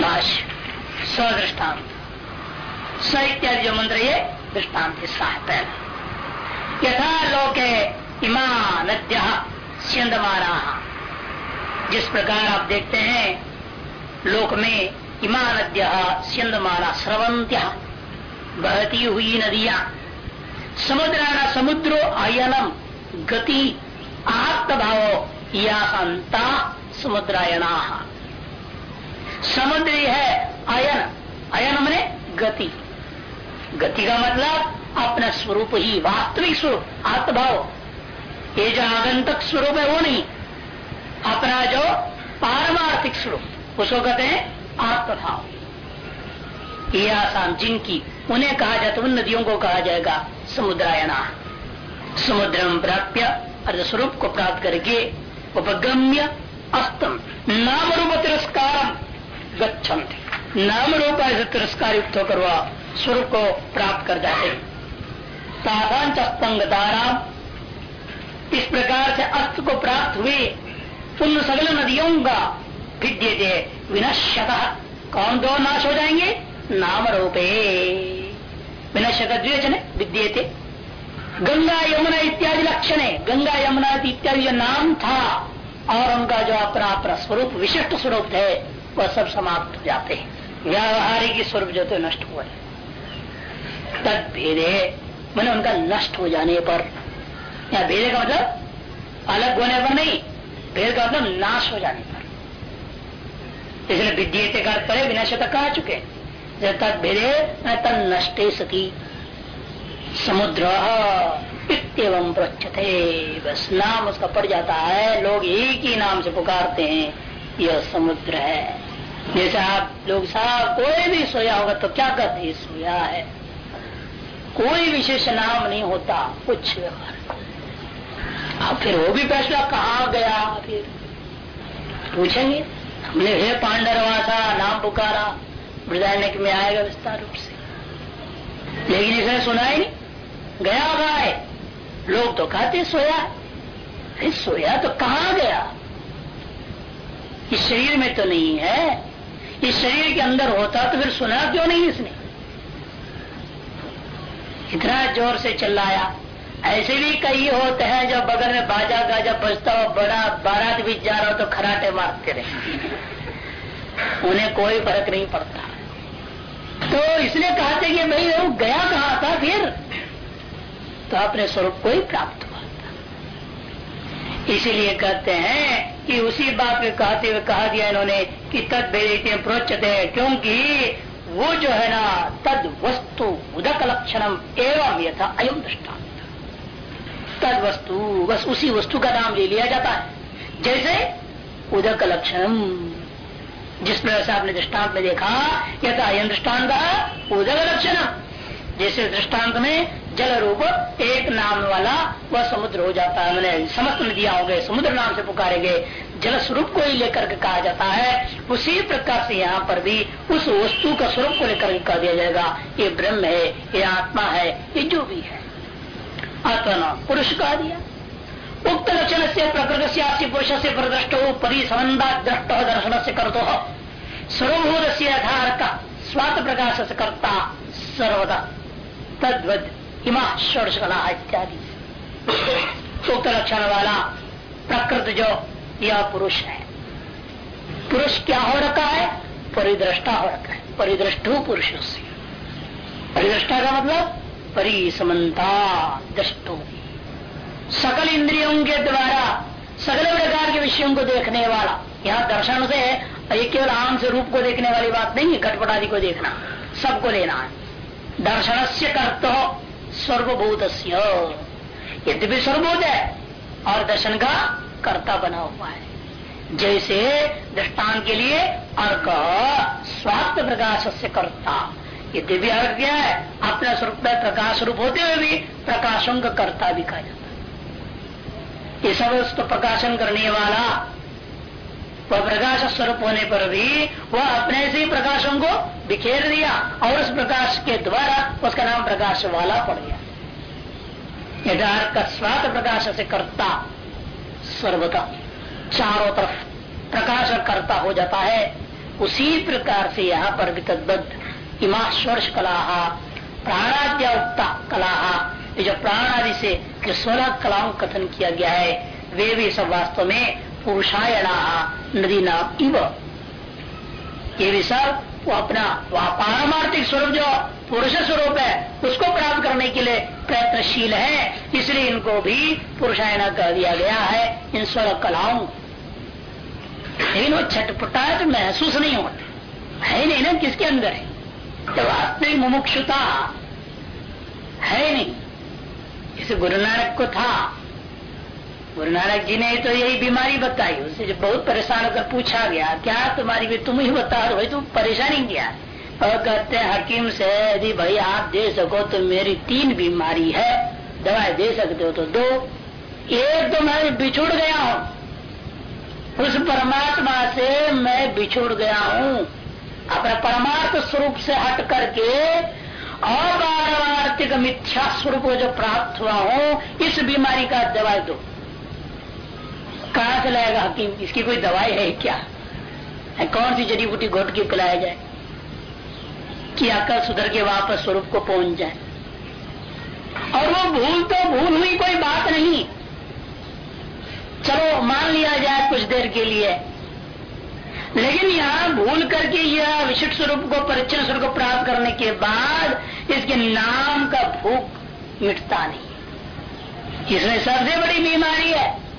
भाष्य सदृष्टांत। स इत्यादि जो मंत्र ये दृष्टांत हिस्सा है। पहला यथा लोके इमा नद्य स्यंदमाना जिस प्रकार आप देखते हैं, लोक में इमा नद्य स्यंदमाना स्रवंत्य बहती हुई नदियाँ, समुद्राना समुद्रो आयनम, गति आत्म भाव या संता समुद्रायणा समुद्र है अयन अयन मैंने गति। गति का मतलब अपना स्वरूप ही, वास्तविक स्वरूप, आत्मभाव। ये जो आगंतक स्वरूप है वो नहीं, अपना जो पारमार्थिक स्वरूप, उसको कहते हैं आत्मभाव। ये आसान जिनकी, उन्हें कहा जाता उन नदियों को कहा जाएगा समुद्रायणा समुद्रम प्राप्य अर्थ स्वरूप को प्राप्त करके उपगम्य अस्तम नाम रूप तिरस्कार गच्छन्ति। नाम रूप ऐसे तिरस्कार युक्त होकर वह स्वरूप को प्राप्त कर जाते तादांच अस्तंगतारा इस प्रकार से अस्त को प्राप्त हुए उन सगल नदियों का भिद्य थे विनश्यत। कौन दो नाश हो जाएँगे? नाम रूपे। विनश्यत द्विवचन विद्य थे गंगा, यमुना इत्यादि लक्षण। गंगा, यमुना इत्यादि जो नाम था, और उनका जो अपना अपना स्वरूप, विशिष्ट स्वरूप है वह सब समाप्त हो जाते हैं। व्यावहारिक स्वरूप जो तो नष्ट हुआ है। तद भेदे, मैंने उनका नष्ट हो जाने पर, या भेदे का मतलब अलग होने पर नहीं, भेद का मतलब नाश हो जाने पर। इसलिए विद्यते का परे विनाश तक कहा चुके तद भेदे तन नष्टे सती। समुद्र इतम प्रच्छते बस नाम उसका पड़ जाता है, लोग एक ही नाम से पुकारते हैं। यह समुद्र है। जैसे आप लोग साहब कोई भी सोया होगा तो क्या कहते हैं सोया है? कोई विशेष नाम नहीं होता, कुछ व्यवहार अब फिर वो भी फैसला कहा गया? फिर पूछेंगे। हमने हे पांडरवासा नाम पुकारा मृदारण्य में आएगा विस्तार रूप से। लेकिन इसने सुना ही नहीं। गया है? लोग तो कहते सोया फिर सोया तो कहा गया? इस शरीर में तो नहीं है। इस शरीर के अंदर होता तो फिर सुना क्यों नहीं इसने? इतना ज़ोर से चिल्लाया। ऐसे भी कई होते हैं जो बगल में बाजा गाजा बजता हो, बड़ा बारात भी जा रहा हो तो खराटे मारते रहे। उन्हें कोई फ़र्क नहीं पड़ता। तो इसलिए कहते कि भाई, वो गया कहा था फिर? तो अपने स्वरूप को ही प्राप्त इसीलिए कहते हैं कि उसी बात में कहते हुए कहा दिया इन्होंने कि तद भेदते प्रोचते क्योंकि वो जो है ना तद वस्तु उदक लक्षणम एवं यथा अयम दृष्टांत। तद वस्तु बस उसी वस्तु का नाम ले लिया जाता है। जैसे उदक लक्षणम जिस प्रकार से आपने दृष्टांत में देखा, यथा अयम दृष्टांत उदक लक्षणम जैसे दृष्टांत में जल रूप एक नाम वाला, वह समुद्र हो जाता है। मैंने समस्त नदियाँ हो गए समुद्र नाम से पुकारेंगे। जल स्वरूप को ही लेकर के कहा जाता है। उसी प्रकार से यहाँ पर भी उस वस्तु का स्वरूप को लेकर कह दिया जाएगा। ये ब्रह्म है, ये आत्मा है, ये जो भी है। आत्मा पुरुष कहा दिया। उक्त लक्षण से प्रकृत से पुरुष से प्रदृष्ट परिसंबंधा दृष्ट दर्शन से कर दो सर्वभूत से आधार का स्वात प्रकाश से करता, सर्वदा। तद्वद। षोड़श कला इत्यादि। उक्त लक्षण वाला प्रकृत जो यह पुरुष है। पुरुष क्या हो रखा है? परिदृष्टा हो रखा है। परिदृष्टु पुरुष से। परिदृष्टा का मतलब परिसमता दृष्टो। सकल इंद्रियों के द्वारा, सकल प्रकार के विषयों को देखने वाला। यहाँ दर्शन से ये केवल आम से रूप को देखने वाली बात नहीं है घटपट आदि को देखना, सबको लेना है। दर्शन से कर्त सर्वभूत यद्यपि सर्वभूत है, और दर्शन का कर्ता बना हुआ है। जैसे दृष्टान के लिए अर्क स्वास्थ्य प्रकाश से कर्ता। ये दिव्य अर्घ क्या है, अपना स्वरूप प्रकाश रूप होते हुए भी प्रकाशों का कर्ता भी कहा जाता है। सब प्रकाशन करने वाला, वह प्रकाश स्वरूप होने पर भी वह अपने से ही प्रकाशों को बिखेर दिया और उस प्रकाश के द्वारा उसका नाम प्रकाश वाला पड़ गया। का स्वात प्रकाश से कर्ता सर्वता चारों तरफ़ प्रकाश करता हो जाता है। उसी प्रकार से यहाँ पर भी तद्बद्ध इमा स्वर्श कला प्राणाद्या उक्ता कला ये जो प्राण आदि से जो सोलह कलाओं कथन किया गया है, वे भी सब वास्तव में पुरुषायणा नदी नाम इव। ये भी सब वो अपना पारमार्थिक स्वरूप जो पुरुष स्वरूप है, उसको प्राप्त करने के लिए प्रयत्नशील है। इसलिए इनको भी पुरुषायना कह दिया गया है इन स्वर कलाओं लेकिन वो छटपटाहट महसूस नहीं होते। है नहीं ना किसके अंदर है। तो वास्तविक मुमुक्षुता। है नहीं। जैसे गुरु नानक को था। गुरु नानक जी ने तो यही बीमारी बताई। उससे जब बहुत परेशान होकर पूछा गया, क्या तुम्हारी भी तुम ही बता रहे तुम परेशानी क्या और कहते हैं, हकीम से, यदि भाई, आप दे सको तो मेरी तीन बीमारी है। दवाई दे सकते हो तो दो। एक तो मैं बिछुड़ गया हूँ। उस परमात्मा से मैं बिछुड़ गया हूँ। अपने परमार्थ स्वरूप से हट करके अपारवार्थिक मिथ्या स्वरूप जो प्राप्त हुआ हूँ, इस बीमारी का दवाई दो। कहा से लाएगा हकीम? इसकी कोई दवाई है क्या? है कौन सी जड़ी बूटी घोट के पिलाया जाए? कि अकल सुधर के वापस स्वरूप को पहुँच जाए? और वो भूल तो भूल हुई कोई बात नहीं। चलो, मान लिया जाए कुछ देर के लिए। लेकिन यहाँ भूल करके यह विशिष्ट स्वरूप को परिचय स्वरूप को प्राप्त करने के बाद इसके नाम का भूख मिटता नहीं। इसमें सबसे बड़ी बीमारी है।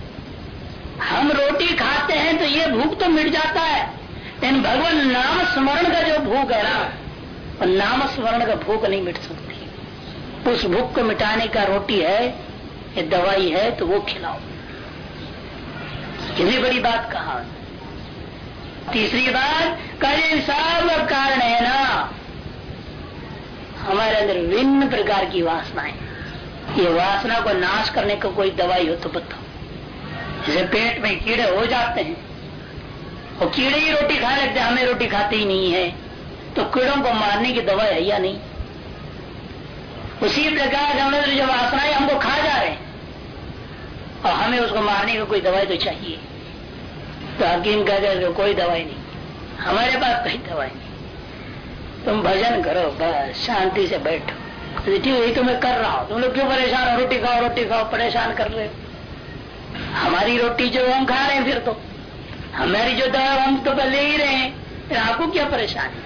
हम रोटी खाते हैं तो ये भूख तो मिट जाता है। लेकिन भगवान नाम स्मरण का जो भूख है ना नाम स्मरण का भूख नहीं मिट सकती। उस भूख को मिटाने का रोटी है, ये दवाई है तो वो खिलाओ। इतनी बड़ी बात कहा। तीसरी बात कल सब कारण है ना। हमारे अंदर विभिन्न प्रकार की वासनाएँ ये वासना को नाश करने का को कोई दवाई हो तो बताओ। जैसे पेट में कीड़े हो जाते हैं और कीड़े ही रोटी खा लेते हमें रोटी खाते ही नहीं है। तो कीड़ों को मारने की दवाई है या नहीं? उसी प्रकार हम जो वासनाएँ हमको खा जा रहे हैं, और हमें उसको मारने की कोई दवाई तो चाहिए। तो हकीम कहते कोई दवाई नहीं, हमारे पास कोई दवाई नहीं। तुम भजन करो, बस शांति से बैठो। ठीक यही तो मैं कर रहा हूँ। तुम लोग क्यों परेशान हो? रोटी खाओ रोटी खाओ, परेशान कर रहे हो? हमारी रोटी जो हम खा रहे हैं फिर तो। हमारी जो दवा हम तो ले ही रहे हैं। फिर आपको क्या परेशानी?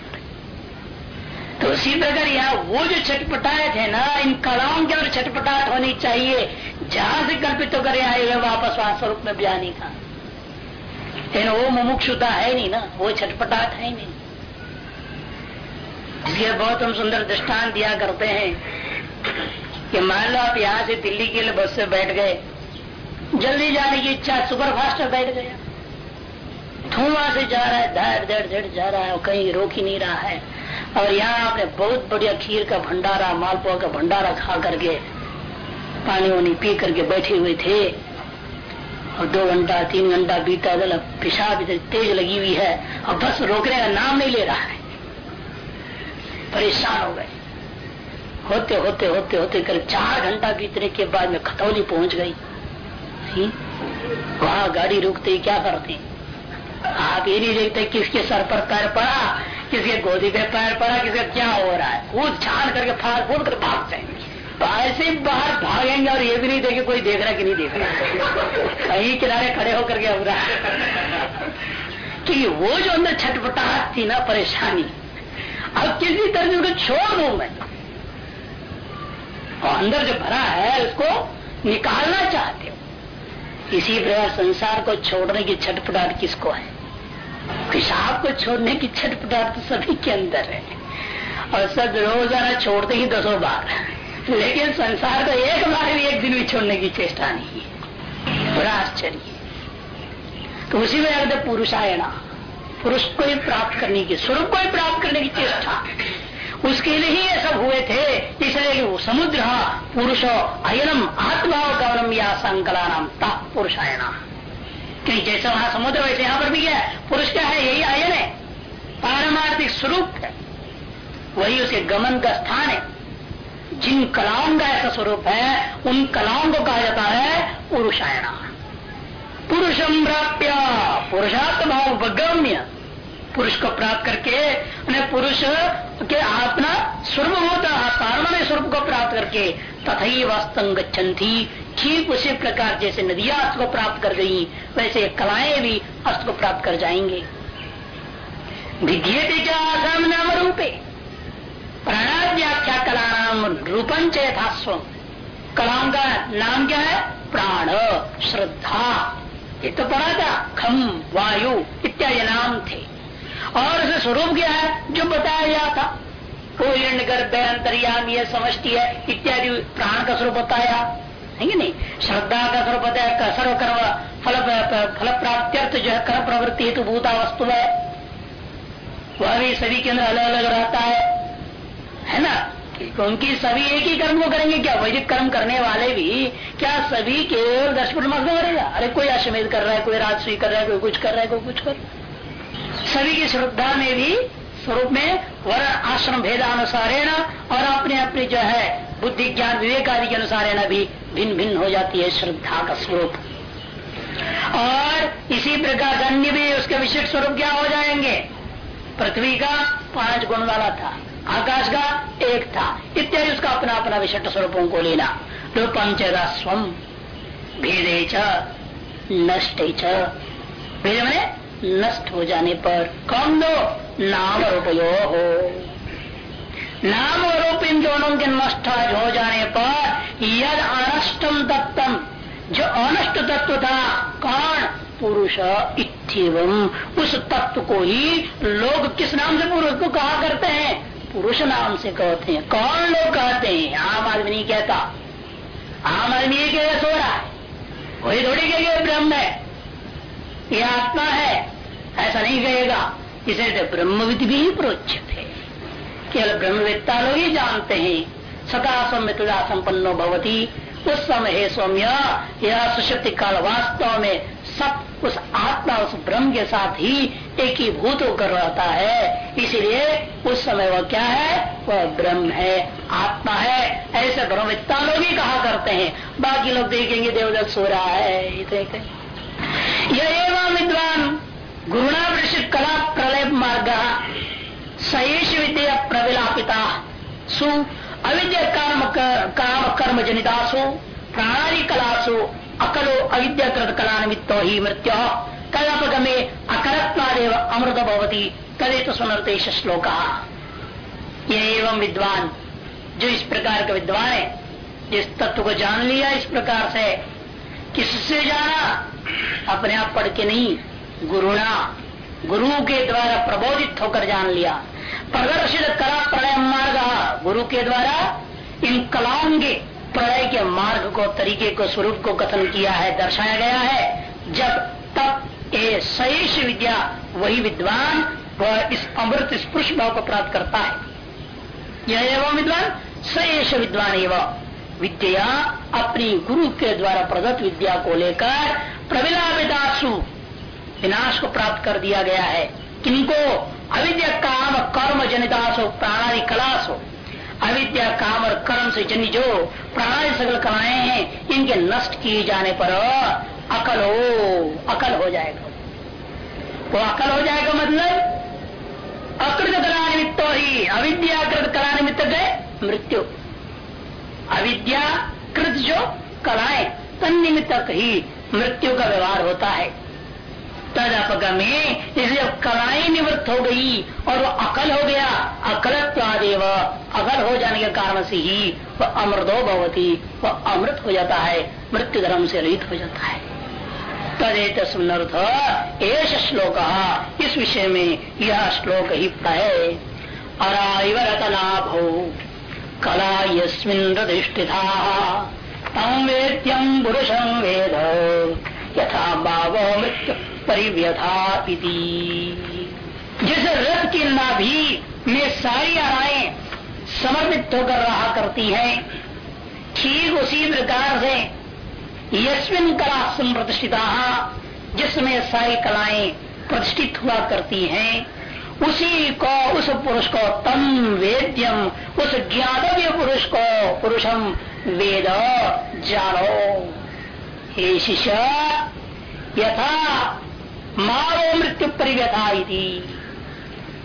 तो उसी प्रकार यहाँ वो जो छटपटाए थे ना, इन कलाओं के अंदर छटपटाहट होनी चाहिए। जहाँ से कल्पित होकर हुए वापस वहाँ स्वरूप में बयानी का लेकिन वो मुमुक्षुता है नहीं ना, वो छटपटाहट है नहीं। इसलिए बहुत हम सुंदर दृष्टान दिया करते हैं कि मान लो आप यहाँ से दिल्ली के लिए बस से बैठ गए जल्दी जाने की इच्छा सुपर फास्ट बैठ गया। धुआँ से जा रहा है, धड़ धड़ धड़ जा रहा है, और कहीं रोक ही नहीं रहा है। और यहाँ आपने बहुत बढ़िया खीर का भंडारा, मालपुआ का भंडारा खा करके, पानी वानी पी करके बैठे हुए थे। और दो घंटा, तीन घंटा बीता दल पेशाब इधर तेज लगी हुई है, और बस रोकने का नाम नहीं ले रहा है। परेशान हो गए। होते होते होते होते कर चार घंटा बीतने के बाद में खतौली पहुँच गई। वहाँ गाड़ी रुकते, क्या करते? आप ये नहीं देखते किसके सर पर पैर पड़ा, किसके गोदी पे पैर पड़ा, किसका क्या हो रहा है? वो छान करके फाड़ फूट कर भागते तो ऐसे बाहर भागेंगे और ये भी नहीं देखे, कोई देख रहा कि नहीं देख रहा कहीं किनारे खड़े होकर के अब रहा वो जो अंदर छटपटाहट थी ना, परेशानी, अब किसी तरह से उसको छोड़ दू मैं। और अंदर जो भरा है, उसको निकालना चाहते इसी प्रकार संसार को छोड़ने की छटपटाहट किसको है? पेशाब को छोड़ने की छटपटाहट तो सभी के अंदर है। और सब रोज़ाना छोड़ते ही दसों बार। लेकिन संसार को एक बार भी एक दिन भी छोड़ने की चेष्टा नहीं है। बड़ा आश्चर्य। तो उसी में अगर पुरुषायणा, पुरुष को ही प्राप्त करने की, स्वरूप को ही प्राप्त करने की चेष्टा। उसके लिए ही ये सब हुए थे। इसलिए वो समुद्र पुरुषो अयनम आत्माव गवनम या संकला नाम ता पुरुषायना कि जैसे वहाँ समुद्र वैसे यहाँ पर भी क्या पुरुष क्या है? यही आयन है। पारमार्थिक स्वरूप है। वही उसके गमन का स्थान है। जिन कलाओं का ऐसा स्वरूप है, उन कलाओं को कहा जाता है पुरुषायणा पुरुषम प्राप्य भाव उपगम्य पुरुष को प्राप्त करके उन्हें पुरुष के अपना स्वरूप होता पारमाणिक स्वरूप को प्राप्त करके। तथा ही वास्तव थी ठीक उसी प्रकार जैसे नदियाँ अस्त को प्राप्त कर गई, वैसे कलाएँ भी अस्त को प्राप्त कर जाएँगे। विद्यते आसाम नाम रूपे। प्राणाद्याख्या कला नाम रूपन चेथास्व कलाओं का नाम क्या है? प्राण, श्रद्धा। ये तो पढ़ा था, खम, वायु, इत्यादि नाम थे। और उसे स्वरूप क्या है? जो बताया गया था। वो गर्भ अंतरियाम ये समष्टि है, इत्यादि प्राण का स्वरूप बताया। है नहीं? श्रद्धा का स्वरूप बताया सर्व कर्म फल फल प्राप्त्यर्थ जो है, कर्म प्रवृत्ति हेतु भूता वस्तु है। वह भी सभी के अंदर अलग अलग रहता है। है ना? उनकी सभी एक ही कर्म को करेंगे क्या? वैदिक कर्म करने वाले भी क्या सभी केवल दस मास में करेगा? अरे कोई अश्वमेध कर रहा है, कोई राजस्वी कर रहा है, कोई कुछ कर रहा है, कोई कुछ कर सभी की श्रद्धा में भी स्वरूप में वर्ण आश्रम भेदानुसारेण और अपने अपने जो है बुद्धि ज्ञान विवेक आदि के अनुसार भी भिन्न भिन्न हो जाती है श्रद्धा का स्वरूप। और इसी प्रकार अन्य भी उसके विशिष्ट स्वरूप क्या हो जाएँगे? पृथ्वी का पाँच गुण वाला था, आकाश का एक था, इत्यादि उसका अपना अपना विशिष्ट स्वरूपों को लेना। रूपम चेदा स्वम भेदे च, नष्ट भेद नष्ट हो जाने पर कौन दो? नाम रूपयो हो। नाम और रूप इन दोनों के नष्ट हो जाने पर यद अनष्टम तत्तम जो अनष्ट तत्व था, कौन? पुरुष इतम उस तत्व को ही लोग किस नाम से पुरुष को कहा करते हैं? पुरुष नाम से कहते हैं। कौन लोग कहते हैं? आम आदमी नहीं कहता। आम आदमी ये कह सो रहा है कोई थोड़ी कहेगा ब्रह्म है। ये आत्मा है। ऐसा नहीं कहेगा। इसे तो ब्रह्मविद भी प्रोचित है। केवल ब्रह्मविद्ता लोग ही जानते हैं। सदा सम्मितदा संपन्नो भवती। उस समय है सौम्य, यह सुशक्ति काल वास्तव में सब उस आत्मा, उस ब्रह्म के साथ ही एक ही भूत होकर रहता है। इसलिए उस समय वह क्या है? वह ब्रह्म है, आत्मा है। ऐसे ब्रह्मविद्ता लोग ही कहा करते हैं। बाकी लोग देखेंगे, देवदत्त सो रहा है। यह विद्वान गुरुणा वृषित कला प्रलय मार्ग सहेश विद्या प्रविलापिता सु अविद्या काम काम कर्म जनितासु प्राणी कलासु अकलो अविद्याकृत कला निमित्त ही मृत्यु कलापक में अकरत्वादेव अमृत भवती कले तो सुनते श्लोक। ये एवं विद्वान, जो इस प्रकार का विद्वान है, जिस तत्व को जान लिया इस प्रकार से किससे जाना? अपने आप पढ़ के नहीं, गुरुणा, गुरु के द्वारा प्रबोधित होकर जान लिया। प्रदर्शित कला प्रलय मार्ग। गुरु के द्वारा इन कलाओं के प्रलय के मार्ग को, तरीके को, स्वरूप को कथन किया है, दर्शाया गया है। जब तब ये सहेष विद्या, वही विद्वान, वह इस अमृत स्पुरुष भाव को प्राप्त करता है। यह एवं विद्वान? सहेष विद्वान एवं विद्या अपनी गुरु के द्वारा प्रदत्त विद्या को लेकर प्रविलापितासु विनाश को प्राप्त कर दिया गया है। किनको? अविद्या, काम, कर्म जनितासो, प्राणादि कलासो। अविद्या, काम और कर्म से जन्य जो प्राण सकल कलाएँ हैं, इनके नष्ट किए जाने पर अकल हो अकल हो जाएगा। वो अकल हो जाएगा मतलब? अकृत कला निमित्त ही, अविद्याकृत कला निमित्त गए मृत्यु। अविद्याकृत जो कलाएँ निमित्तक ही मृत्यु का व्यवहार होता है। में इसलिए कलाई निवृत्त हो गई और वो अकल हो गया। अकलत्वादेव, अकल हो जाने के कारण से ही वह अमृतो भवती, वह अमृत हो जाता है, मृत्यु धर्म से रहित हो जाता है। तदेत सुनर्थ एस श्लोक। इस विषय में यह श्लोक ही है। अराइवरतलाभ कला यस्मिन प्रतिष्ठिता। तम वेद्यम पुरुषम वेद। यथा भावो मृत्यु परिव्यथा जिस रथ की नाभि में सारी आराएँ समर्पित होकर रहा करती है, ठीक उसी प्रकार से यस्मिन कला संप्रतिष्ठिता, जिसमें सारी कलाएँ प्रतिष्ठित हुआ करती हैं उसी को, उस पुरुष को तम वेद्यम, उस ज्ञातव्य पुरुष को पुरुषम वेद जानो। हे शिष्य, यथा मारो मृत्यु परिव्यथा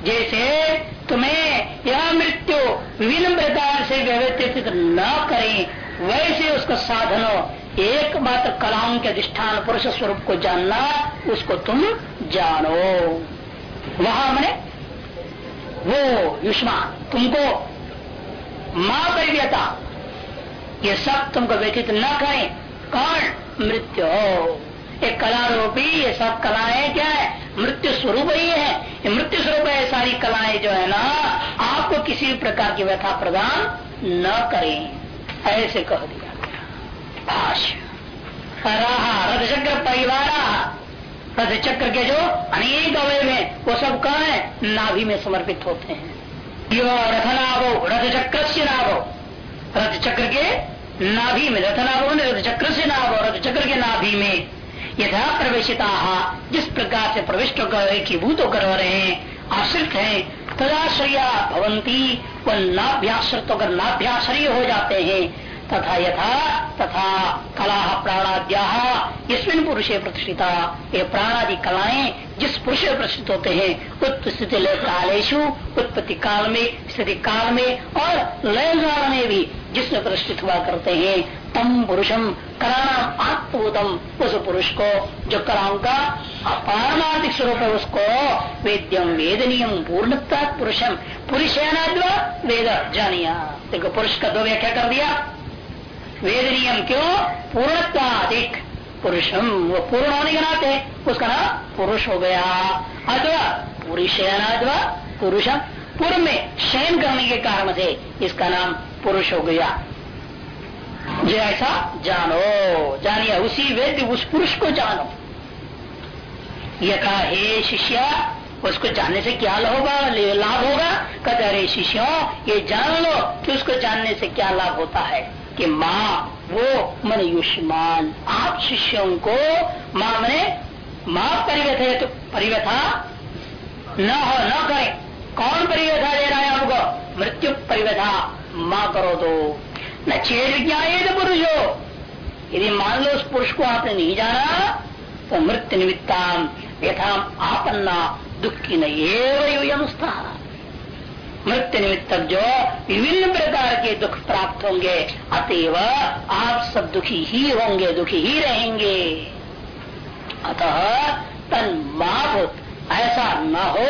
जैसे तुम्हें यह मृत्यु विभिन्न प्रकार से व्यवस्थित न करें, वैसे उसका साधनो। एकमात्र कलाओं के अधिष्ठान पुरुष स्वरूप को जानना, उसको तुम जानो। वहाँ मैंने वो युष्मान तुमको माँ परिव्यता ये सब तुमको व्यतीत न करें। कौन मृत्यु। एक कला रूपी ये सब कलाएँ क्या है? मृत्यु स्वरूप ही है। ये मृत्यु स्वरूप है सारी कलाएँ जो है ना, आपको किसी प्रकार की व्यथा प्रदान न करें। ऐसे कह दिया भाष्य। रथ चक्र परिवार। रथ चक्र के जो अनेक अवय में वो सब कहा है? नाभि में समर्पित होते हैं। रथ नाभो रथ चक्र से नाभो। रथ चक्र के नाभि में रथ नाभो रथ चक्र से नाभो रथ चक्र के नाभि में यथा प्रवेशिता, जिस प्रकार से प्रविष्ट होकर भूत होकर रहे हैं, आश्रित है, तदाश्रया भवंती वह नाभ्याश्रित होकर नाभ्याश्रय हो जाते हैं। तथा यथा तथा कला प्राणाद्या इसमें पुरुषे प्रतिष्ठिता। ये प्राणादि कलाएँ जिस पुरुष प्रतिष्ठित होते हैं, उत्पत्ति कालेशु उत्पत्ति काल में स्थिति काल में और लय काल में भी जिसमें प्रतिष्ठित हुआ करते हैं, तम पुरुषम कलानाम आत्मभूतम। उस पुरुष को, जो कलाओं का पारमार्थिक स्वरूप है, उसको वेद्यम वेदनीयम पूर्णता पुरुषम। पुरुष वेद जानिया। देखो, पुरुष का दो व्याख्या कर दिया। वेद नियम क्यों? पूर्णत्वाधिक पुरुषम वो पूर्ण होने के नाते उसका नाम पुरुष हो गया। अथवा पुरुष अथवा पुरुषम पूर्व में शयन करने के कारण से इसका नाम पुरुष हो गया। जो ऐसा जानो। जानिए, उसी वेद उस पुरुष को जानो। यथा हे शिष्य, उसको जानने से क्या होगा? लाभ होगा? कहते, अरे शिष्यों, ये जान लो कि उसको जानने से क्या लाभ होता है? कि माँ, वो मन युष्मान। आप शिष्यों को माँ मने माँ परिव्यथ तो परिव्यथा न हो, न करे। कौन परिव्यथा दे रहा है आपको? मृत्यु परिव्यथा। माँ करो तो। न चेत तो पुरुष? हो यदि मान लो उस पुरुष को आपने नहीं जाना तो मृत्यु निमित्ता यथा आपन्ना दुखी न एवं मृत्यु निमित्त जो विभिन्न प्रकार के दुख प्राप्त होंगे, अतएव आप सब दुखी ही होंगे, दुखी ही रहेंगे। अतः तन महाभूत ऐसा न हो,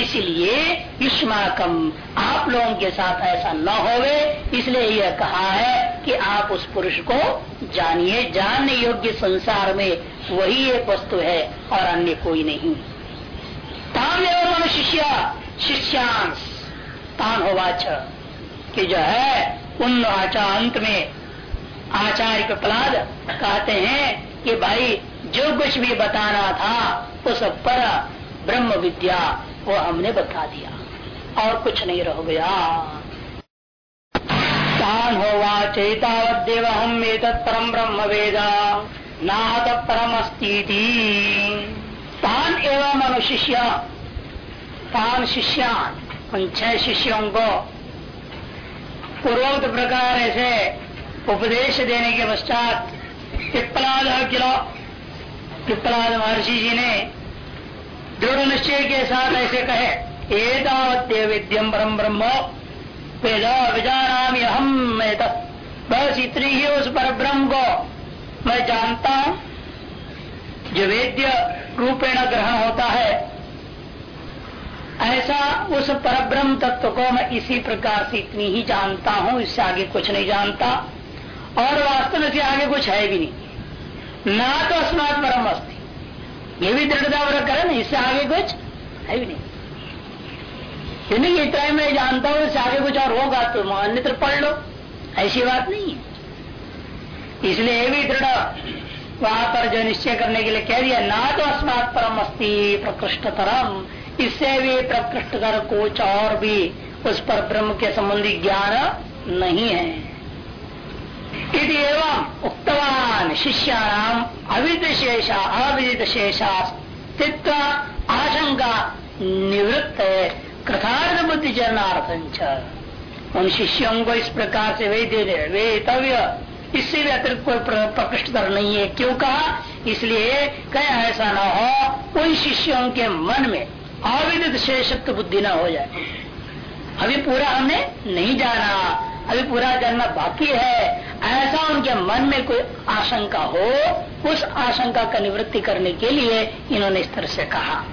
इसलिए युष्माकम आप लोगों के साथ ऐसा न होवे। इसलिए यह कहा है कि आप उस पुरुष को जानिए, जानने योग्य संसार में वही एक वस्तु है और अन्य कोई नहीं। ताम एवं शिष्य शिष्यांश तान होवाच कि जो है, उन आचा अंत में आचार्य प्रहलाद कहते हैं कि भाई, जो कुछ भी बताना था उस पर ब्रह्म विद्या, वो हमने बता दिया। और कुछ नहीं रह गया। तान होवा चेतावदेव हम एक परम ब्रह्म वेदा, नाहत परम अस्ती तान एवं तान शिष्यान। उन छह शिष्यों को पूर्वोक्त प्रकार ऐसे उपदेश देने के पश्चात पिप्पलाद किलो पिप्पलाद महर्षि जी ने दृढ़ निश्चय के साथ ऐसे कहे एदावत्य विद्यम परम ब्रह्म, वेद हम बस इतनी ही उस पर ब्रह्म को मैं जानता हूँ, जो वेद्य रूपेण ग्रहण होता है। ऐसा उस परब्रह्म तत्व को मैं इसी प्रकार से इतनी ही जानता हूँ, इससे आगे कुछ नहीं जानता, और वास्तव में आगे कुछ है भी नहीं। ना तो अस्मात परम अस्थि ये भी दृढ़ता वर्ग इससे आगे कुछ है भी नहीं। नहीं? इतना ही मैं जानता हूँ, इससे आगे कुछ और होगा तो अन्यत्र पढ़ लो। ऐसी बात नहीं है। इसलिए ये भी दृढ़ वहाँ पर जो निश्चय करने के लिए कह दिया, ना तो अस्मात परम अस्थि प्रकृष्ट तरम इससे भी प्रकृष्ट कर कुछ और भी उस पर ब्रह्म के संबंधी ज्ञान नहीं है। एवं उक्तवान शिष्याणाम अविद शेषा अविदित शेषा स्थित्व आशंका निवृत्त है। कृथार्थ बुद्धि चरणार्थ उन शिष्यों को इस प्रकार से वे दे वेतव्य। इससे भी अतिरिक्त कोई प्रकृष्ट कर नहीं है। क्यों कहा? इसलिए कहीं, ऐसा न हो। उन शिष्यों के मन में अविदित शेषत्व बुद्धि न हो जाए। अभी पूरा हमने नहीं जाना। अभी पूरा जानना बाकी है। ऐसा उनके मन में कोई आशंका हो, उस आशंका का निवृत्ति करने के लिए इन्होंने इस तरह से कहा।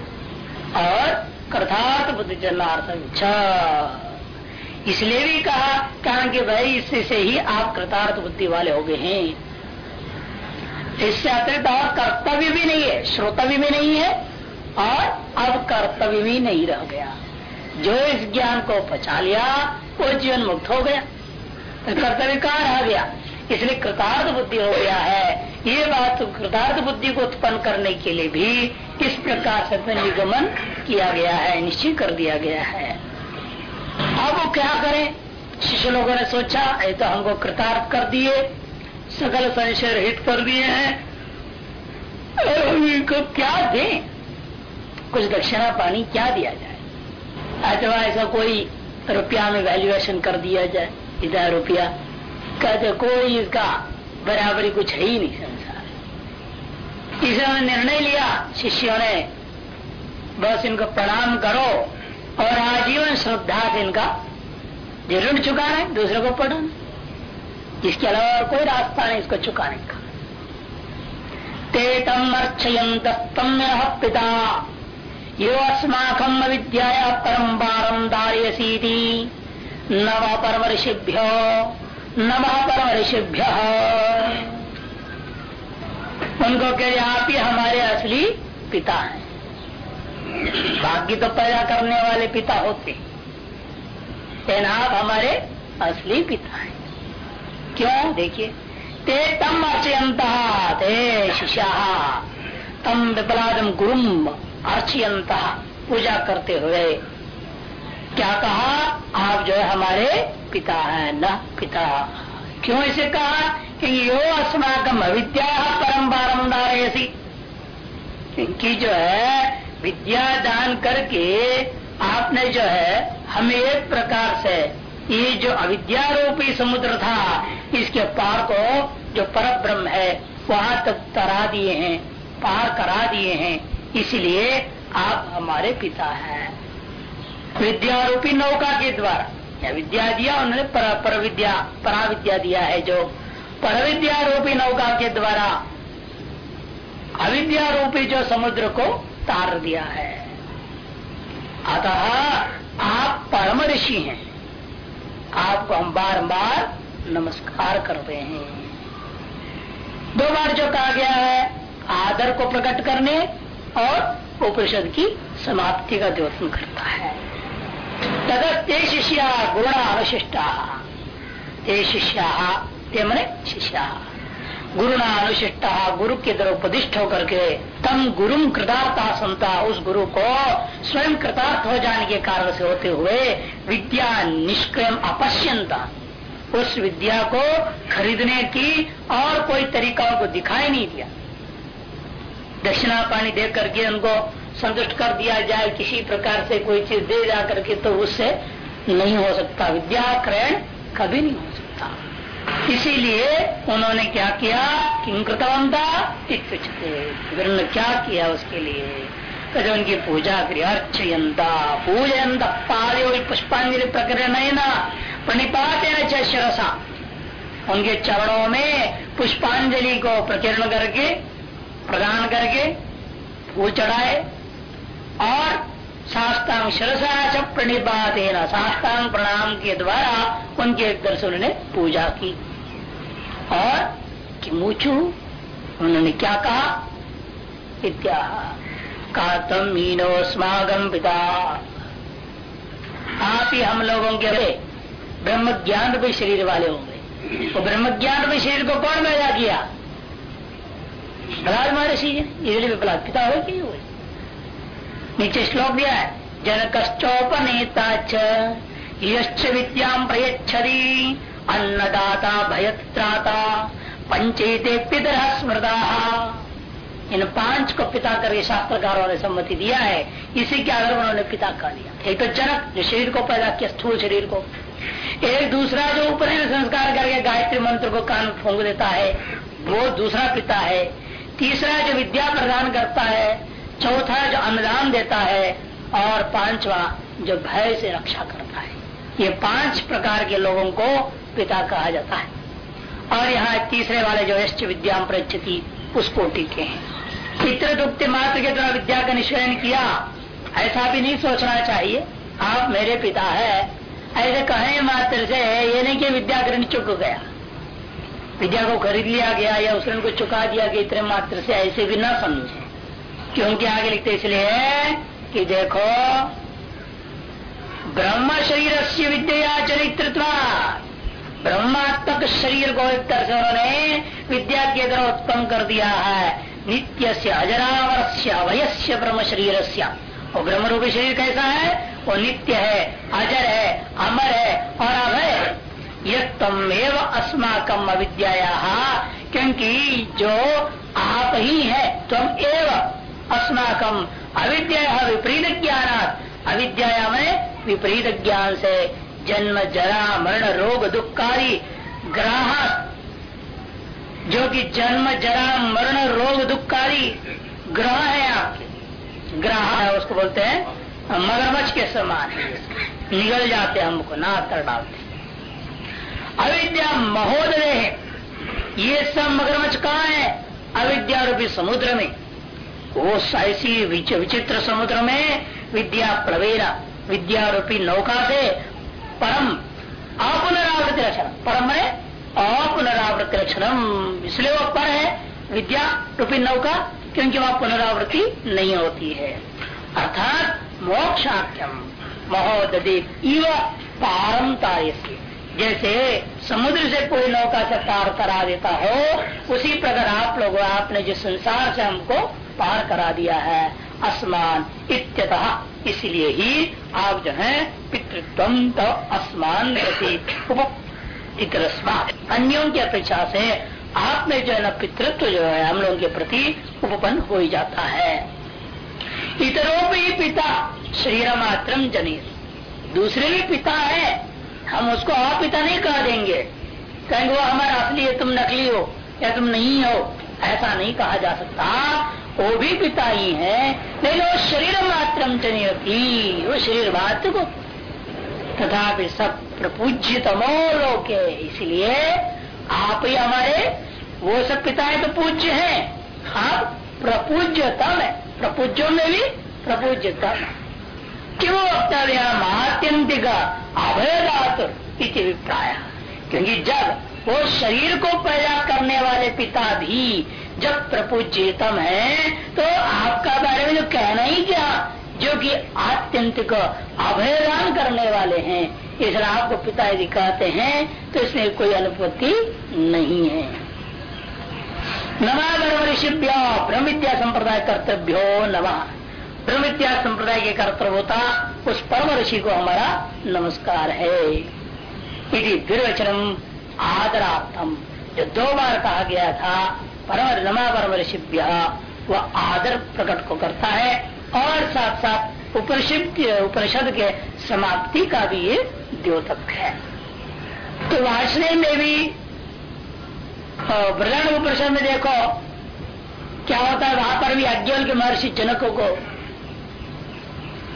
और कृथार्थ बुद्धि जन्नार्थ इसलिए भी कहा कहा कि भाई, इससे ही आप कृतार्थ बुद्धि वाले हो गए हैं। इससे अतिरिक्त और कर्तव्य भी नहीं है, श्रोतव्य भी नहीं है और अब कर्तव्य भी नहीं रह गया। जो इस ज्ञान को पचा लिया, वो जीवन मुक्त हो गया। तो कर्तव्य कहाँ रह गया? इसलिए कृतार्थ बुद्धि हो गया है। ये बात कृतार्थ बुद्धि को उत्पन्न करने के लिए भी इस प्रकार से निगमन किया गया है निश्चित कर दिया गया है। अब वो क्या करें? शिष्य लोगों ने सोचा, ये तो हमको कृतार्थ कर दिए। सकल संशय रहित कर दिए हैं। क्या दें? कुछ दक्षिणा पानी क्या दिया जाए? अथवा ऐसा कोई रुपया में वैल्यूएशन कर दिया जाए? इधर रुपया कहते कोई इसका बराबरी कुछ है ही नहीं संसार इसने निर्णय लिया, शिष्यों ने, बस इनको प्रणाम करो और आजीवन श्रद्धा से इनका ऋण चुकाना है, दूसरे को पढ़ाना इसके अलावा कोई रास्ता नहीं इसको चुकाने का। ते तम अर्चयंत पिता। यो अस्माकम विद्या परम बारम दार्यसी नव परम ऋषिभ्य नव परम ऋषिभ्य उनको कह आप ही हमारे असली पिता हैं। भाग्य तो पैदा करने वाले पिता होते लेकिन आप हमारे असली पिता हैं। क्यों? देखिए, ते तम अर्चयंत ते शिष्या। तम विपलादम गुरुम अर्चयंत पूजा करते हुए। क्या कहा? आप जो है हमारे पिता है, न पिता। क्यों इसे कहा? कि यो अस्माकम अविद्या परम बारमदार इनकी जो है, विद्या दान करके आपने जो है, हमें एक प्रकार से ये जो अविद्या रूपी समुद्र था, इसके पार को जो पर ब्रह्म है, वहाँ तक तरा दिए हैं, पार करा दिए हैं। इसलिए आप हमारे पिता हैं। विद्यारूपी नौका के द्वारा। या विद्या दिया? उन्होंने पर, पर विद्या परा विद्या दिया है जो पर विद्या रूपी नौका के द्वारा अविद्या रूपी जो समुद्र को तार दिया है। अतः आप परम ऋषि हैं। आपको हम बार बार नमस्कार करते हैं। दो बार जो कहा गया है आदर को प्रकट करने और उपनिषद की समाप्ति का द्योतन करता है। तदस्ते शिष्या गुण अवशिष्टा। ते शिष्या ते मने शिष्या। गुरु अनुशिष्टा गुरु के द्वारा उपदिष्ट होकर के तम गुरु कृतार्था संता, उस गुरु को स्वयं कृतार्थ हो जाने के कारण से होते हुए विद्या निष्क्रिय अपश्यंता। उस विद्या को खरीदने की और कोई तरीका उनको दिखाई नहीं दिया। दक्षिणा पानी दे करके उनको संतुष्ट कर दिया जाए, किसी प्रकार से कोई चीज़ दे जा करके तो उससे नहीं हो सकता। विद्या क्रयण कभी नहीं हो सकता। इसीलिए उन्होंने क्या किया? किंकृतवंता उन्होंने क्या किया उसके लिए? तो जो उनकी पूजा करी। अर्चयंता पूजयंत पादो पुष्पांजलि प्रकरण प्रणिपात शिरसा। उनके चरणों में पुष्पांजलि को प्रकीर्ण करके प्रदान करके फूल चढ़ाए और शास्त्रांग शिरसा च प्रणिपात शास्त्रांग प्रणाम के द्वारा उनके दर्शन ने पूजा की। और किमुचु उन्होंने क्या कहा? इत्या, कहा, तम मीनो स्मागम पिता। आप ही हम लोगों के ब्रह्म ज्ञान भी शरीर वाले होंगे। वो ब्रह्म ज्ञान भी शरीर को कौन पैदा किया? प्रहलाद महर्षि इसलिए भी प्रहलाद पिता हो कि नीचे श्लोक दिया है जन कश्चोपनेता यश्च विद्याम प्रयच्छदी अन्नदाता भयत्राता, पंचेते पितर स्मृता। इन पाँच को पिता करके शास्त्रकारों ने सम्मति दिया है, इसी के आधार उन्होंने पिता कर दिया। एक तो जनक, जो शरीर को पैदा किया, स्थूल शरीर को। एक दूसरा जो ऊपर संस्कार करके गायत्री मंत्र को कान फूंक देता है, वो दूसरा पिता है। तीसरा जो विद्या प्रदान करता है, चौथा जो अनुदान देता है, और पांचवा जो भय से रक्षा करता है। ये पाँच प्रकार के लोगों को पिता कहा जाता है। और यहाँ तीसरे वाले जो यश्च विद्या प्रचति, उसको टीके हैं। पितृ दुप्त मात्र के द्वारा विद्या का निश्चयन किया, ऐसा भी नहीं सोचना चाहिए। आप मेरे पिता है, ऐसे कहे मात्र से, ये नहीं कि विद्या ग्रहण चुक गया। विद्या को खरीद लिया गया या उसने को चुका दिया गया इतने मात्र से ऐसे भी ना समझे। क्योंकि आगे लिखते इसलिए है कि देखो, ब्रह्म शरीर से विद्या चरित्र ब्रह्मात्मक शरीर को एक तरह से उन्होंने विद्या के द्वारा उत्पन्न कर दिया है। नित्य से अजरावर से अवयस्य ब्रह्म शरीर वो ब्रह्म रूपी शरीर कैसा है? वो नित्य है, अजर है, अमर है और अभय एवं अस्माकम अविद्या क्योंकि जो आप ही है तुम एव अस्माकम अविद्या विपरीत ज्ञान अविद्या में विपरीत ज्ञान से जन्म, जरा, मरण, रोग दुखकारी ग्राह जो कि जन्म, जरा, मरण, रोग दुखकारी ग्रह है आपके। ग्रह है, उसको बोलते हैं मगरमच्छ के समान। निगल जाते हैं हमको ना कर डालते अविद्या महोदय है। ये सब मगरमच्छ कहाँ है? अविद्या रूपी समुद्र में। वो ऐसी विचित्र समुद्र में विद्या प्रवेरा, विद्या रूपी नौका से परम अपुनरावृत्ति लक्षण। परम है अपुनरावृत्ति लक्षणम। इसलिए वो पर है। विद्या रूपी नौका, क्योंकि वह पुनरावृत्ति नहीं होती है। अर्थात मोक्षाख्यम। महोदय इव पारम जैसे समुद्र से कोई नौका से पार करा देता हो, उसी प्रकार आप लोग, आपने जिस संसार से हमको पार करा दिया है, असमान इत्यतः, इसलिए ही आप जो है पितृत्व तो असमान अन्यों की अपेक्षा से आप में जो है ना पितृत्व जो है हम लोगों के प्रति उपपन्न हो ही जाता है। इतरों भी पिता शरीर मात्र जनित दूसरे भी पिता है। हम उसको आप पिता नहीं कह देंगे। कहेंगे वो हमारा असली है तुम नकली हो या तुम नहीं हो? ऐसा नहीं कहा जा सकता। वो भी पिता ही है। लेकिन वो शरीर मात्र वो शरीर मात्र को तथा सब प्रपूज्य तमो लोके। इसलिए आप ही हमारे, वो सब पिता है तो पूज्य है। आप प्रपूज्यतम है। प्रपूज्यों में भी प्रपूज्यतम क्यों वक्तव्य आत्यंतिक अभयदात इति अभिप्राय। क्योंकि जब वो शरीर को पैदा करने वाले पिता भी जब प्रभु प्रपूज्यतम है तो आपका बारे में जो कहना ही क्या? जो कि आत्यंतिक अभयदान करने वाले हैं। इसलिए आपको पिता यदि कहते हैं तो इसमें कोई अनुपत्ति नहीं है। नवा ब्रह्म ऋषिभ्यो ब्रह्म विद्या संप्रदाय कर्तव्यो नमा। ब्रह्म संप्रदाय के कर्तव्य होता, उस परम ऋषि को हमारा नमस्कार है। यदि विरवचनम आदरार्थम। जो दो बार कहा गया था, परम रमा परम ऋषि वह आदर प्रकट को करता है, और साथ साथ उपनिषद उपनिषद के समाप्ति का भी ये द्योतक है। तो वासने में भी ब्रजण उपनिषद में देखो, क्या होता है, वहाँ पर भी अज्ञल के महर्षि जनकों को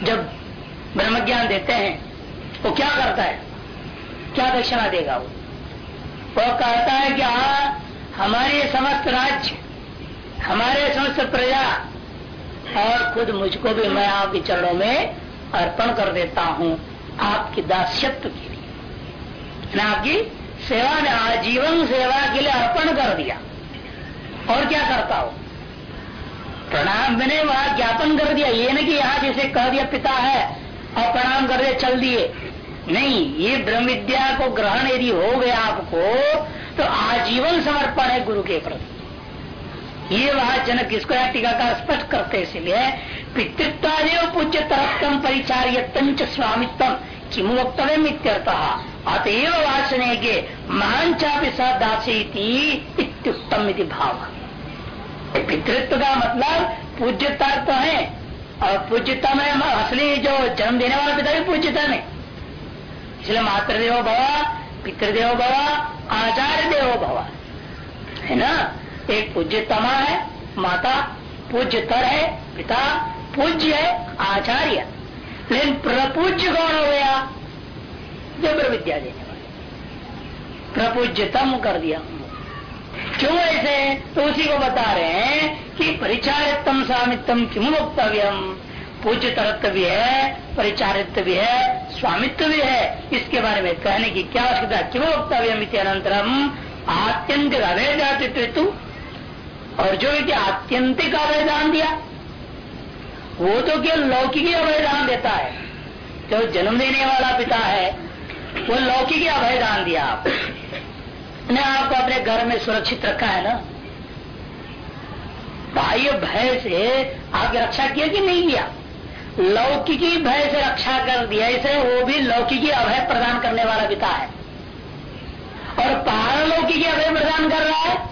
जब ब्रह्म ज्ञान देते हैं, वो क्या करता है? क्या दक्षिणा देगा वो? वो कहता है कि हाँ हमारे समस्त राज्य, हमारे समस्त प्रजा और खुद मुझको भी मैं आपके चरणों में अर्पण कर देता हूँ आपकी दास्यत्व के लिए। आपकी सेवा ने आजीवन सेवा के लिए अर्पण कर दिया। और क्या करता हूँ? प्रणाम मैंने वहाँ ज्ञापन कर दिया, ये नहीं कि यहाँ जैसे कह दिया, पिता है और प्रणाम कर दिया, चल दिए। नहीं, ये ब्रह्म विद्या को ग्रहण यदि हो गया आपको तो आजीवन समर्पण है गुरु के प्रति। ये वह जनक इसको टीकाकार स्पष्ट करते इसलिए पितृत्व पूज्य तरत्म परिचार्य स्वामित्व किम वक्तव्य मित्यर्थः अतएव वाचने के महान चापि सदासी इत्युक्तम भाव। पितृत्व का मतलब पूज्यता तो है, और पूज्यता में असली जो जन्म देने वाला पिता भी पूज्यता में। इसलिए मातृदेव भवा, पितृदेव भवा आचार्य देव भवा। है ना? एक पूज्य है, माता पूज्य तर है, पिता पूज्य है, आचार्य। लेकिन प्रपूज्य कौन हो गया? जबर विद्या देने वाले। प्रपूज्यतम कर दिया। क्यों ऐसे? तो उसी को बता रहे हैं कि परिचारितम स्वामित्व क्यों वक्तव्यम पूज्य तरत्व भी है परिचारित्व भी है स्वामित्व भी है इसके बारे में कहने की क्या आवश्यकता? क्यों वक्तव्यम अनंतरम आत्यंतिक अवैधातित्व और जो व्यक्ति आत्यंतिक अवैधान दिया, वो तो केवल लौकिक अभयदान देता है। जो जन्म देने वाला पिता है, वो लौकिक अभयदान दिया आप। ने आपको अपने घर में सुरक्षित रखा है ना? बाह्य भय से आपकी रक्षा किया कि नहीं किया? लौकिकी भय से रक्षा कर दिया। इसे वो भी लौकिकी अभय प्रदान करने वाला पिता है। और पारलौकिकी अभय प्रदान कर रहा है।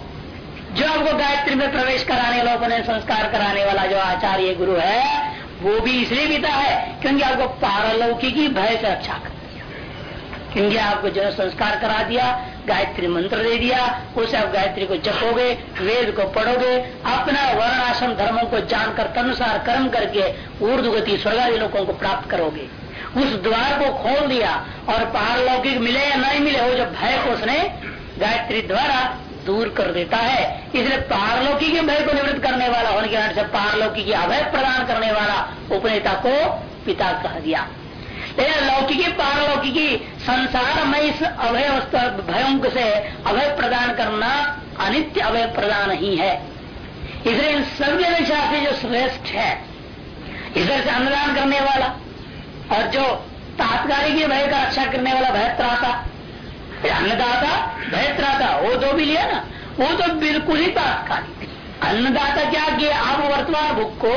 जो आपको गायत्री में प्रवेश कराने, लोगों संस्कार कराने वाला जो आचार्य गुरु है, वो भी इसलिए पिता है, क्योंकि आपको पारलौकिकी भय से रक्षा कर क्योंकि आपको जन संस्कार करा दिया, गायत्री मंत्र दे दिया, उसे आप गायत्री को जपोगे, वेद को पढ़ोगे, अपना वर्ण आश्रम धर्मों को जानकर, तनुसार कर्म करके ऊर्दगति स्वर्गादी लोगों को प्राप्त करोगे। उस द्वार को खोल दिया और पारलौकिक मिले या नहीं मिले, वो जो भय को उसने गायत्री द्वारा दूर कर देता है। इसलिए पारलौकिक भय को निवृत्त करने वाला, होने के कारण से पारलौकिक अभय प्रदान करने वाला उपनेता को पिता कह दिया। लौकिकी पारलौकिकी संसार में इस अभय भयों से अभय प्रदान करना अनित्य अभय प्रदान ही है। इसलिए इन सभी अपेक्षा से जो श्रेष्ठ है, इधर से अन्नदान करने वाला और जो तात्कालिक भय का रक्षा करने वाला भय त्राता अन्नदाता भय त्राता वो तो भी लिया ना, वो तो बिल्कुल ही तात्कालिक। अन्नदाता क्या किया? आप वर्तमान भूख को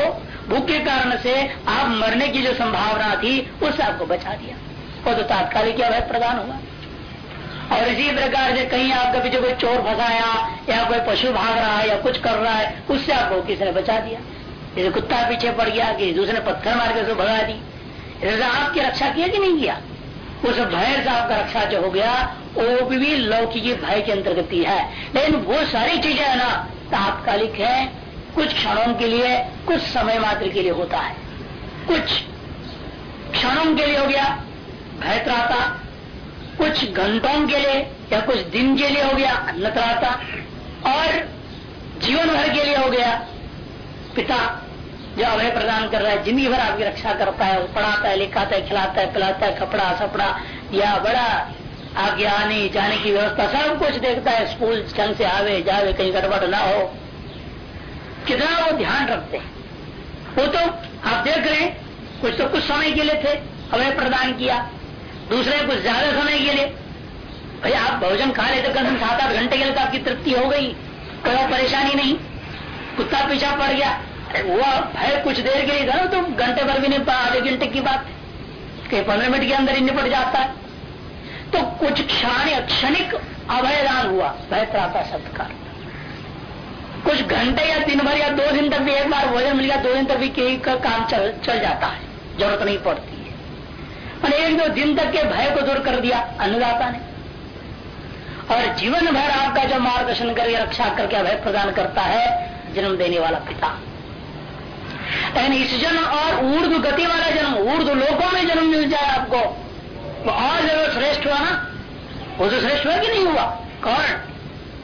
भूख के कारण से आप मरने की जो संभावना थी, उससे आपको बचा दिया। वो तो तात्कालिक अवैध प्रदान हुआ। और इसी प्रकार से कहीं आपका पीछे कोई चोर फंसाया, या कोई पशु भाग रहा है, या कुछ कर रहा है, उससे आपको किसी ने बचा दिया। जैसे कुत्ता पीछे पड़ गया कि दूसरे पत्थर मार के उसको भगा दी। जैसे आपकी रक्षा किया कि नहीं किया? उस भय से आपका रक्षा जो हो गया, वो भी लौकिक भय के अंतर्गत है। लेकिन वो सारी चीज़ें है ना, तात्कालिक है कुछ क्षणों के लिए, कुछ समय मात्र के लिए होता है। कुछ क्षणों के लिए हो गया भयत्राता कुछ घंटों के लिए या कुछ दिन के लिए हो गया अन्नत्राता और जीवन भर के लिए हो गया, पिता जो अभय प्रदान कर रहा है, ज़िंदगी भर आपकी रक्षा करता है पढ़ाता है, लिखाता है, खिलाता है, पिलाता है, कपड़ा सपड़ा, या बड़ा आगे आने, जाने की व्यवस्था, सब कुछ देखता है, स्कूल ढंग से आवे, जावे, कहीं गड़बड़ ना हो। कितना वो ध्यान रखते हैं? वो तो आप देख रहे हैं, कुछ तो कुछ समय के लिए थे, हमें प्रदान किया। दूसरे कुछ ज़्यादा समय के लिए। भाई आप भोजन खा लेते कम सात आठ घंटे के लिए तो आपकी तृप्ति हो गई। कोई परेशानी नहीं। कुत्ता पीछा पड़ गया। अरे वो भय कुछ देर के लिए था तो घंटे भर भी नहीं आधे घंटे की बात। कहीं पंद्रह मिनट के अंदर ही निपट जाता है। तो कुछ क्षण क्षणिक अभयदान हुआ। भय प्राप्त शब्द का कुछ घंटे या दिन भर या दो दिन तक भी एक बार भोजन मिल गया, दो दिन तक भी कई का काम चल चल जाता है। ज़रूरत नहीं पड़ती है। और एक दो दिन तक के भय को दूर कर दिया अन्नदाता ने। और जीवन भर आपका जो मार्गदर्शन करके, रक्षा करके अभय प्रदान करता है, जन्म देने वाला पिता। लेकिन इस जन्म और ऊर्द गति वाला जन्म ऊर्द लोगों में जन्म मिल जाए आपको तो और ज़रूर श्रेष्ठ हुआ ना? वो तो श्रेष्ठ हुआ कि नहीं हुआ? कौन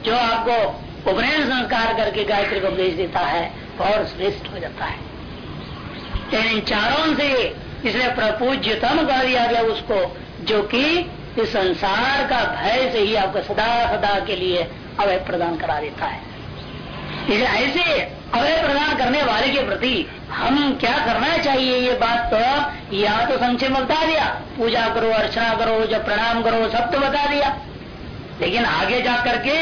जो आपको उपनयन संस्कार करके गायत्री को उपदेश देता है और श्रेष्ठ हो जाता है। इन चारों से इसलिए प्रपूज्यतम कह दिया गया उसको, जो कि इस संसार का भय से ही आपको सदा सदा के लिए अवय प्रदान करा देता है। इसलिए ऐसे अवय प्रदान करने वाले के प्रति हम क्या करना चाहिए? ये बात तो या तो संक्षेप बता दिया, पूजा करो, अर्चना करो, जब प्रणाम करो, सब तो बता दिया। लेकिन आगे जा करके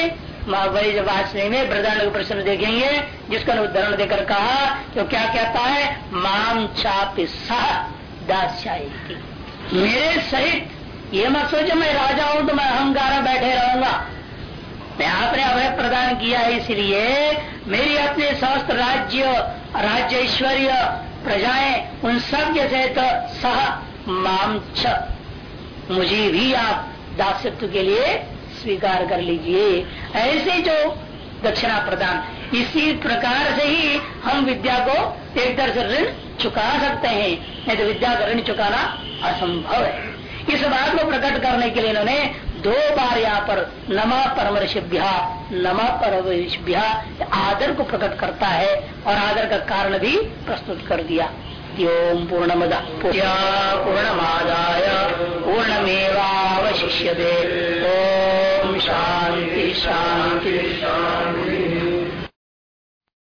महाबली जब में वृदान प्रश्न देखेंगे, जिसका उदाहरण देकर कहा तो क्या कहता है? माम छाप सह दास्यायी मेरे सहित, ये मत सोचो, मैं राजा हूँ तो मैं अहंकार बैठे रहूँगा। मैं आपने अभय प्रदान किया है, इसलिए मेरी अपने समस्त राज्य राज्य ऐश्वर्य प्रजाएँ, उन सब के सहित सह माम मुझे भी आप दासत्व के लिए स्वीकार कर लीजिए। ऐसे जो दक्षिणा प्रदान, इसी प्रकार से ही हम विद्या को एक तरह से ऋण चुका सकते हैं। नहीं तो विद्या का ऋण चुकाना असंभव है। इस बात को प्रकट करने के लिए इन्होंने दो बार यहाँ पर नमा परमर्षिभ्या नमा परमर्षिभ्या आदर को प्रकट करता है और आदर का कारण भी प्रस्तुत कर दिया। ओम पूर्णमद। पूर्णमादाय पूर्णमेवावशिष्य ओम शांति शांति शांति।